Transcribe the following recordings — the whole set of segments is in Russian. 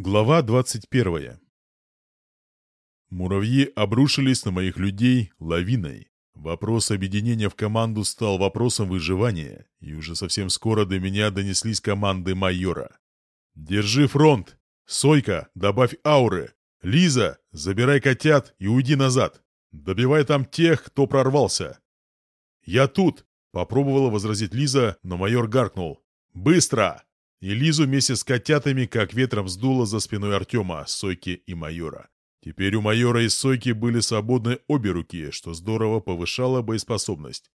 Глава 21. Муравьи обрушились на моих людей лавиной. Вопрос объединения в команду стал вопросом выживания, и уже совсем скоро до меня донеслись команды майора. «Держи фронт! Сойка, добавь ауры! Лиза, забирай котят и уйди назад! Добивай там тех, кто прорвался!» «Я тут!» — попробовала возразить Лиза, но майор гаркнул. «Быстро!» И Лизу вместе с котятами как ветром сдуло за спиной Артема, Сойки и майора. Теперь у майора и Сойки были свободны обе руки, что здорово повышало боеспособность.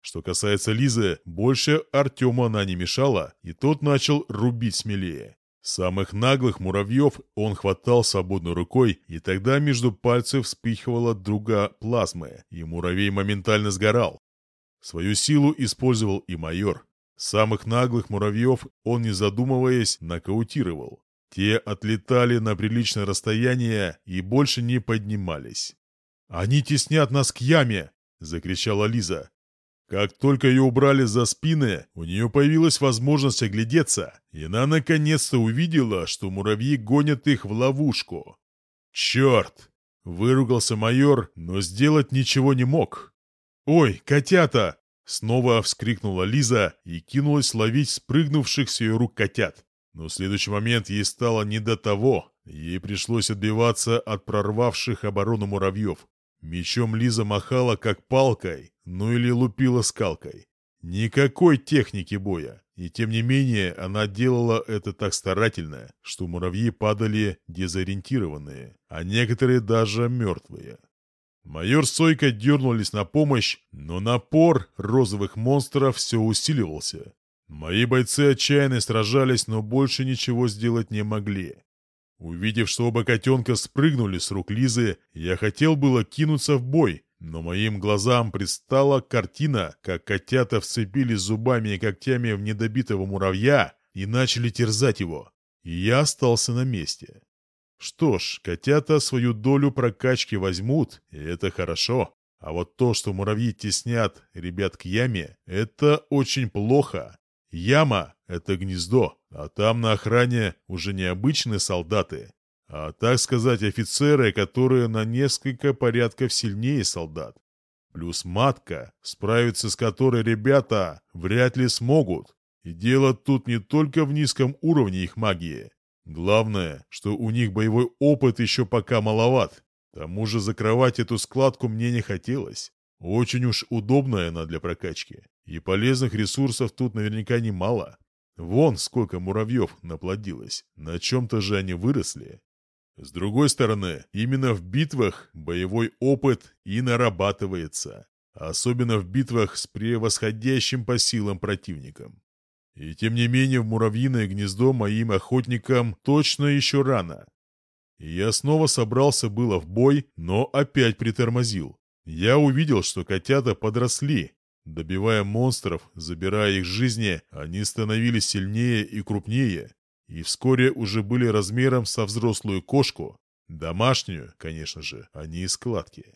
Что касается Лизы, больше Артему она не мешала, и тот начал рубить смелее. Самых наглых муравьев он хватал свободной рукой, и тогда между пальцев вспыхивала друга плазмы, и муравей моментально сгорал. Свою силу использовал и майор, Самых наглых муравьев он, не задумываясь, нокаутировал. Те отлетали на приличное расстояние и больше не поднимались. «Они теснят нас к яме!» — закричала Лиза. Как только ее убрали за спины, у нее появилась возможность оглядеться, и она наконец-то увидела, что муравьи гонят их в ловушку. «Черт!» — выругался майор, но сделать ничего не мог. «Ой, котята! Снова вскрикнула Лиза и кинулась ловить спрыгнувших с ее рук котят. Но в следующий момент ей стало не до того. Ей пришлось отбиваться от прорвавших оборону муравьев. Мечом Лиза махала как палкой, ну или лупила скалкой. Никакой техники боя. И тем не менее, она делала это так старательно, что муравьи падали дезориентированные, а некоторые даже мертвые. Майор Сойка дернулись на помощь, но напор розовых монстров все усиливался. Мои бойцы отчаянно сражались, но больше ничего сделать не могли. Увидев, что оба котенка спрыгнули с рук Лизы, я хотел было кинуться в бой, но моим глазам предстала картина, как котята вцепились зубами и когтями в недобитого муравья и начали терзать его. И я остался на месте. Что ж, котята свою долю прокачки возьмут, и это хорошо. А вот то, что муравьи теснят ребят к яме, это очень плохо. Яма — это гнездо, а там на охране уже не обычные солдаты, а, так сказать, офицеры, которые на несколько порядков сильнее солдат. Плюс матка, справиться с которой ребята вряд ли смогут. И дело тут не только в низком уровне их магии. Главное, что у них боевой опыт еще пока маловат. К тому же закрывать эту складку мне не хотелось. Очень уж удобная она для прокачки. И полезных ресурсов тут наверняка немало. Вон сколько муравьев наплодилось. На чем-то же они выросли. С другой стороны, именно в битвах боевой опыт и нарабатывается. Особенно в битвах с превосходящим по силам противником. И тем не менее в муравьиное гнездо моим охотникам точно еще рано. Я снова собрался было в бой, но опять притормозил. Я увидел, что котята подросли. Добивая монстров, забирая их жизни, они становились сильнее и крупнее, и вскоре уже были размером со взрослую кошку. Домашнюю, конечно же, а не из складки.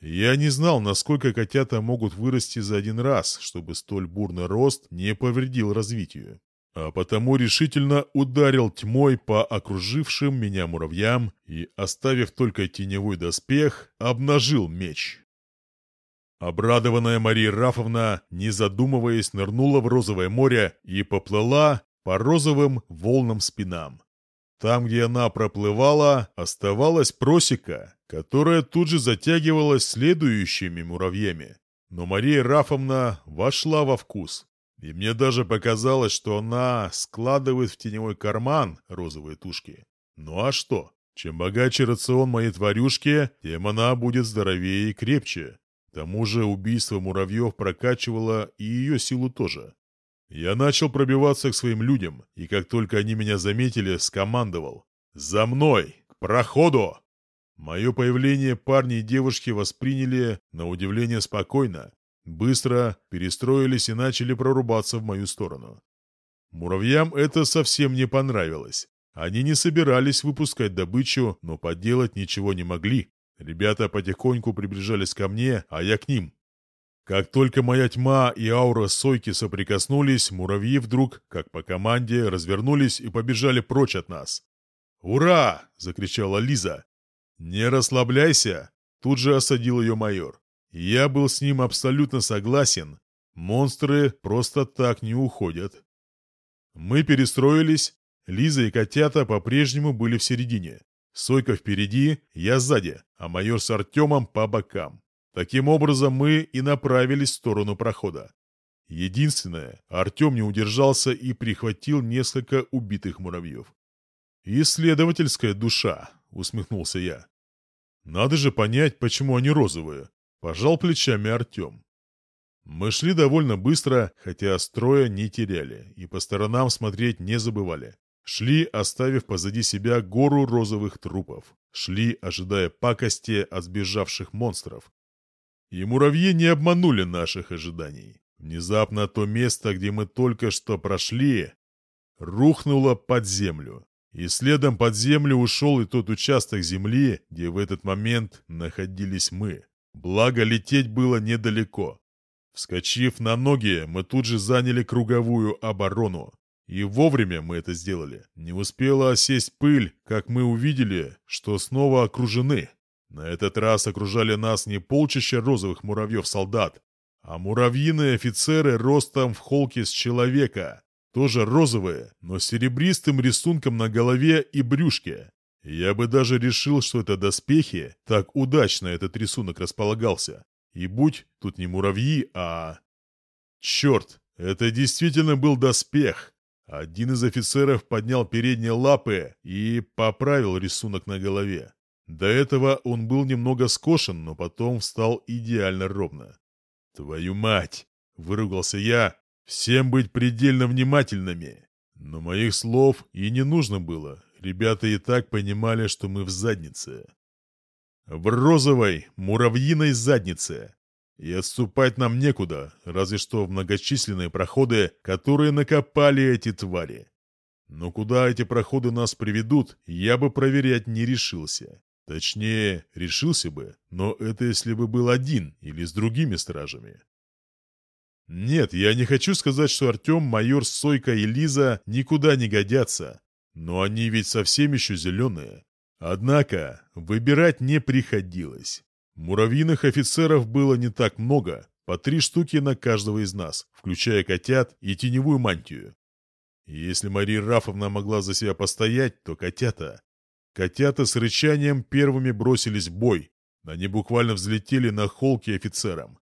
Я не знал, насколько котята могут вырасти за один раз, чтобы столь бурный рост не повредил развитию. А потому решительно ударил тьмой по окружившим меня муравьям и, оставив только теневой доспех, обнажил меч. Обрадованная Мария Рафовна, не задумываясь, нырнула в розовое море и поплыла по розовым волнам спинам. Там, где она проплывала, оставалась просека, которая тут же затягивалась следующими муравьями. Но Мария Рафовна вошла во вкус. И мне даже показалось, что она складывает в теневой карман розовые тушки. Ну а что? Чем богаче рацион моей тварюшки, тем она будет здоровее и крепче. К тому же убийство муравьев прокачивало и ее силу тоже. Я начал пробиваться к своим людям, и как только они меня заметили, скомандовал «За мной! К проходу!» Мое появление парни и девушки восприняли, на удивление, спокойно, быстро перестроились и начали прорубаться в мою сторону. Муравьям это совсем не понравилось. Они не собирались выпускать добычу, но поделать ничего не могли. Ребята потихоньку приближались ко мне, а я к ним. Как только моя тьма и аура Сойки соприкоснулись, муравьи вдруг, как по команде, развернулись и побежали прочь от нас. «Ура!» — закричала Лиза. «Не расслабляйся!» — тут же осадил ее майор. Я был с ним абсолютно согласен. Монстры просто так не уходят. Мы перестроились. Лиза и котята по-прежнему были в середине. Сойка впереди, я сзади, а майор с Артемом по бокам. Таким образом, мы и направились в сторону прохода. Единственное, Артем не удержался и прихватил несколько убитых муравьев. «Исследовательская душа», — усмехнулся я. «Надо же понять, почему они розовые», — пожал плечами Артем. Мы шли довольно быстро, хотя строя не теряли и по сторонам смотреть не забывали. Шли, оставив позади себя гору розовых трупов. Шли, ожидая пакости от сбежавших монстров, и муравьи не обманули наших ожиданий. Внезапно то место, где мы только что прошли, рухнуло под землю. И следом под землю ушел и тот участок земли, где в этот момент находились мы. Благо, лететь было недалеко. Вскочив на ноги, мы тут же заняли круговую оборону. И вовремя мы это сделали. Не успела осесть пыль, как мы увидели, что снова окружены. На этот раз окружали нас не полчища розовых муравьев-солдат, а муравьиные офицеры ростом в холке с человека, тоже розовые, но с серебристым рисунком на голове и брюшке. Я бы даже решил, что это доспехи, так удачно этот рисунок располагался. И будь тут не муравьи, а... Черт, это действительно был доспех. Один из офицеров поднял передние лапы и поправил рисунок на голове. До этого он был немного скошен, но потом встал идеально ровно. «Твою мать!» — выругался я. «Всем быть предельно внимательными!» Но моих слов и не нужно было. Ребята и так понимали, что мы в заднице. В розовой, муравьиной заднице. И отступать нам некуда, разве что в многочисленные проходы, которые накопали эти твари. Но куда эти проходы нас приведут, я бы проверять не решился. Точнее, решился бы, но это если бы был один или с другими стражами. Нет, я не хочу сказать, что Артем, майор Сойка и Лиза никуда не годятся, но они ведь совсем еще зеленые. Однако выбирать не приходилось. Муравьиных офицеров было не так много, по три штуки на каждого из нас, включая котят и теневую мантию. Если Мария Рафовна могла за себя постоять, то котята Котята с рычанием первыми бросились в бой. Они буквально взлетели на холки офицерам.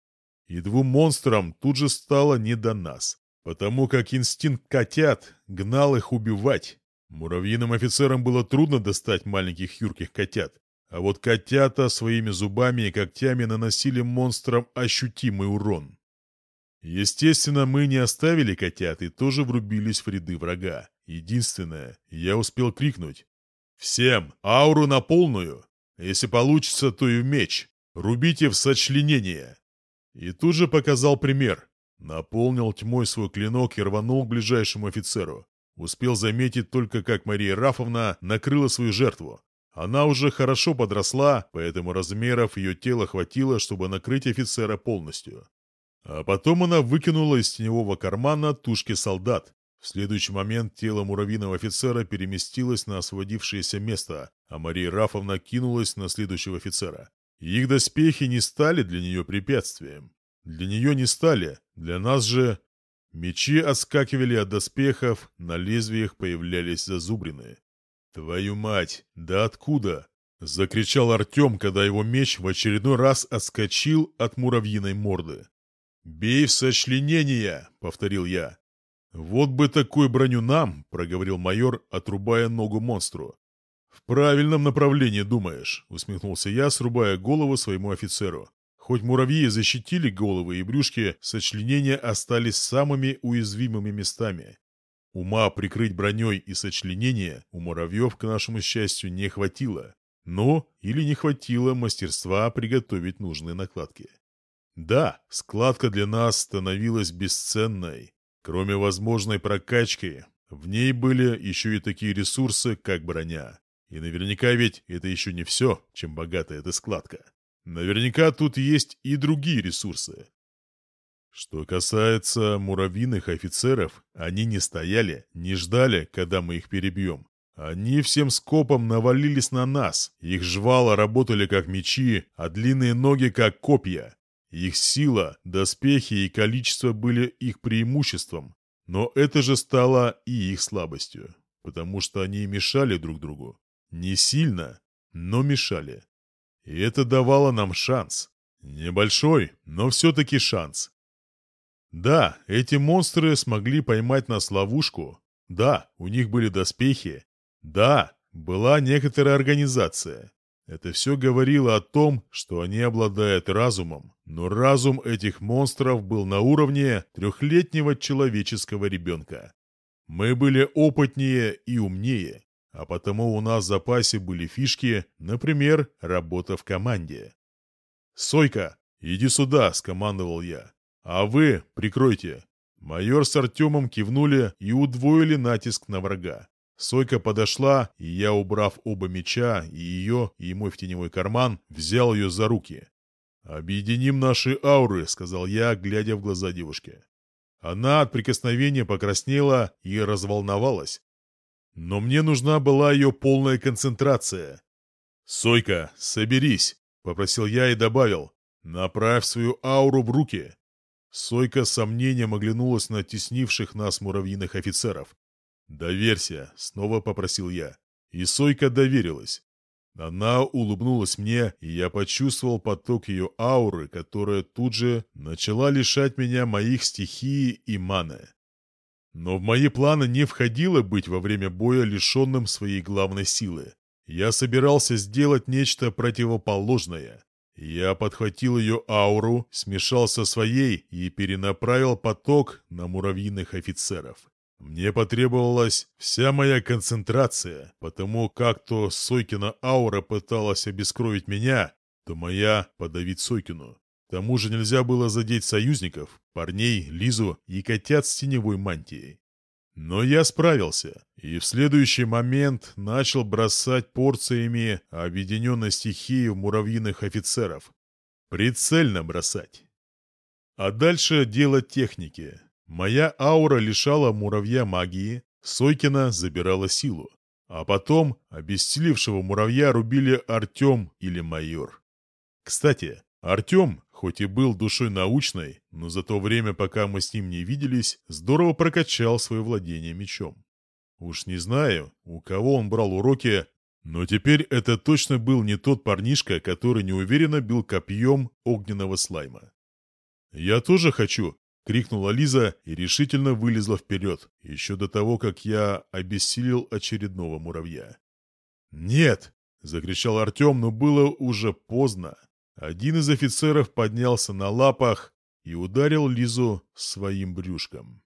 И двум монстрам тут же стало не до нас, потому как инстинкт котят гнал их убивать. Муравьиным офицерам было трудно достать маленьких юрких котят, а вот котята своими зубами и когтями наносили монстрам ощутимый урон. Естественно, мы не оставили котят и тоже врубились в ряды врага. Единственное, я успел крикнуть Всем, ауру на полную. Если получится, то и в меч. Рубите в сочленение. И тут же показал пример. Наполнил тьмой свой клинок и рванул к ближайшему офицеру. Успел заметить только, как Мария Рафовна накрыла свою жертву. Она уже хорошо подросла, поэтому размеров ее тела хватило, чтобы накрыть офицера полностью. А потом она выкинула из теневого кармана тушки солдат, в следующий момент тело муравьиного офицера переместилось на освободившееся место, а Мария Рафовна кинулась на следующего офицера. Их доспехи не стали для нее препятствием. Для нее не стали, для нас же... Мечи отскакивали от доспехов, на лезвиях появлялись зазубрины. «Твою мать! Да откуда?» — закричал Артем, когда его меч в очередной раз отскочил от муравьиной морды. «Бей в сочленение!» — повторил я. «Вот бы такую броню нам!» — проговорил майор, отрубая ногу монстру. «В правильном направлении думаешь», — усмехнулся я, срубая голову своему офицеру. Хоть муравьи защитили головы и брюшки, сочленения остались самыми уязвимыми местами. Ума прикрыть броней и сочленения у муравьев, к нашему счастью, не хватило. Но или не хватило мастерства приготовить нужные накладки. Да, складка для нас становилась бесценной, Кроме возможной прокачки, в ней были еще и такие ресурсы, как броня. И наверняка ведь это еще не все, чем богата эта складка. Наверняка тут есть и другие ресурсы. Что касается муравьиных офицеров, они не стояли, не ждали, когда мы их перебьем. Они всем скопом навалились на нас, их жвала работали как мечи, а длинные ноги как копья. Их сила, доспехи и количество были их преимуществом, но это же стало и их слабостью, потому что они мешали друг другу. Не сильно, но мешали. И это давало нам шанс. Небольшой, но все-таки шанс. Да, эти монстры смогли поймать нас в ловушку. Да, у них были доспехи. Да, была некоторая организация. Это все говорило о том, что они обладают разумом, но разум этих монстров был на уровне трехлетнего человеческого ребенка. Мы были опытнее и умнее, а потому у нас в запасе были фишки, например, работа в команде. «Сойка, иди сюда!» – скомандовал я. «А вы прикройте!» Майор с Артемом кивнули и удвоили натиск на врага. Сойка подошла, и я, убрав оба меча, и ее, и мой в теневой карман, взял ее за руки. «Объединим наши ауры», — сказал я, глядя в глаза девушке. Она от прикосновения покраснела и разволновалась. Но мне нужна была ее полная концентрация. «Сойка, соберись», — попросил я и добавил. «Направь свою ауру в руки». Сойка с сомнением оглянулась на теснивших нас муравьиных офицеров. «Доверься!» — снова попросил я. И Сойка доверилась. Она улыбнулась мне, и я почувствовал поток ее ауры, которая тут же начала лишать меня моих стихии и маны. Но в мои планы не входило быть во время боя лишенным своей главной силы. Я собирался сделать нечто противоположное. Я подхватил ее ауру, смешал со своей и перенаправил поток на муравьиных офицеров. Мне потребовалась вся моя концентрация, потому как то Сойкина аура пыталась обескровить меня, то моя подавить Сойкину. К тому же нельзя было задеть союзников, парней, Лизу и котят с теневой мантией. Но я справился, и в следующий момент начал бросать порциями объединенной стихии в муравьиных офицеров. Прицельно бросать. А дальше дело техники. Моя аура лишала муравья магии, Сойкина забирала силу. А потом обессилевшего муравья рубили Артем или майор. Кстати, Артем, хоть и был душой научной, но за то время, пока мы с ним не виделись, здорово прокачал свое владение мечом. Уж не знаю, у кого он брал уроки, но теперь это точно был не тот парнишка, который неуверенно бил копьем огненного слайма. «Я тоже хочу», крикнула Лиза и решительно вылезла вперед, еще до того, как я обессилил очередного муравья. «Нет!» — закричал Артем, но было уже поздно. Один из офицеров поднялся на лапах и ударил Лизу своим брюшком.